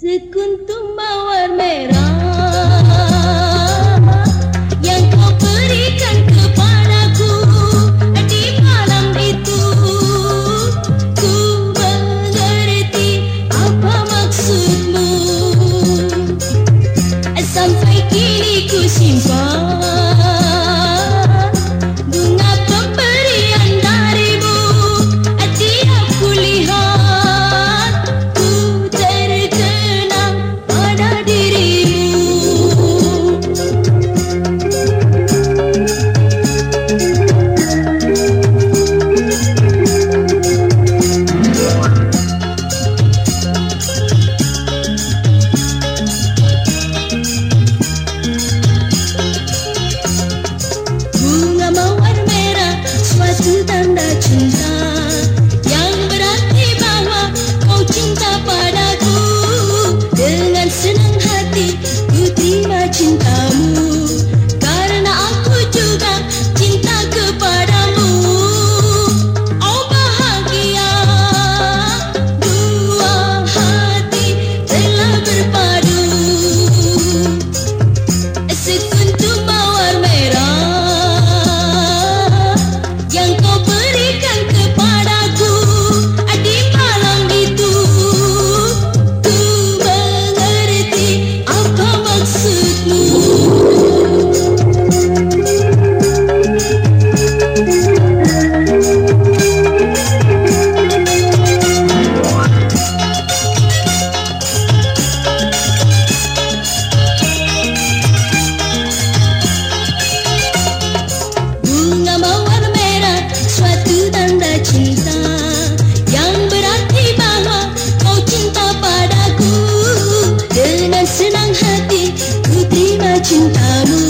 सुकून तुम और मेरा tanda cinta cantar